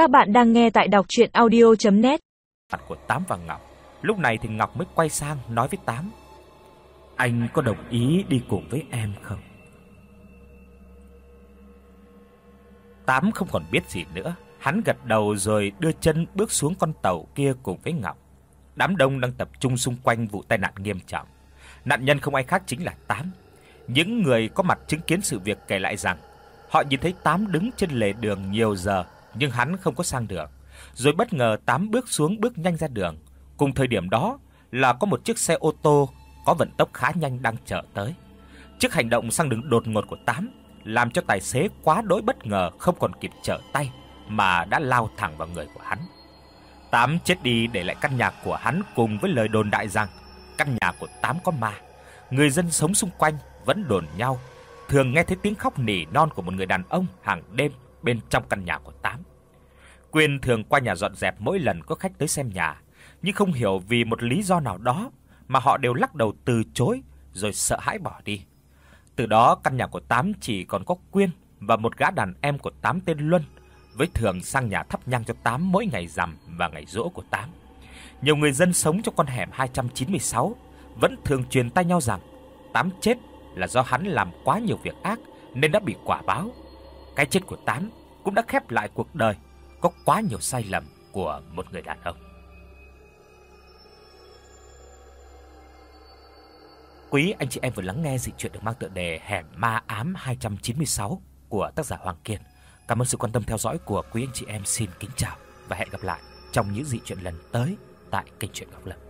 Các bạn đang nghe tại đọc audio net Mặt của Tám và Ngọc. Lúc này thì Ngọc mới quay sang nói với Tám: "Anh có đồng ý đi cùng với em không?" Tám không còn biết gì nữa, hắn gật đầu rồi đưa chân bước xuống con tàu kia cùng với Ngọc. Đám đông đang tập trung xung quanh vụ tai nạn nghiêm trọng. Nạn nhân không ai khác chính là Tám. Những người có mặt chứng kiến sự việc kể lại rằng họ nhìn thấy Tám đứng trên lề đường nhiều giờ nhưng hắn không có sang được. Rồi bất ngờ Tám bước xuống bước nhanh ra đường. Cùng thời điểm đó là có một chiếc xe ô tô có vận tốc khá nhanh đang chở tới. Trước hành động sang đường đột ngột của Tám làm cho tài xế quá đỗi bất ngờ không còn kịp trở tay mà đã lao thẳng vào người của hắn. Tám chết đi để lại căn nhà của hắn cùng với lời đồn đại rằng căn nhà của Tám có ma. Người dân sống xung quanh vẫn đồn nhau, thường nghe thấy tiếng khóc nỉ non của một người đàn ông hàng đêm bên trong căn nhà của Tám. Quyên thường qua nhà dọn dẹp mỗi lần có khách tới xem nhà, nhưng không hiểu vì một lý do nào đó mà họ đều lắc đầu từ chối rồi sợ hãi bỏ đi. Từ đó căn nhà của Tám chỉ còn có Quyên và một gã đàn em của Tám tên Luân, với thường sang nhà thắp nhang cho Tám mỗi ngày rằm và ngày rỗ của Tám. Nhiều người dân sống trong con hẻm 296 vẫn thường truyền tai nhau rằng Tám chết là do hắn làm quá nhiều việc ác nên đã bị quả báo. Cái chết của Tám cũng đã khép lại cuộc đời có quá nhiều sai lầm của một người đàn ông. Quý anh chị em vừa lắng nghe dị truyện được mang tựa đề Hẻm ma ám 296 của tác giả Hoàng Kiên. Cảm ơn sự quan tâm theo dõi của quý anh chị em. Xin kính chào và hẹn gặp lại trong những dị truyện lần tới tại kênh truyện Ngọc Lâm.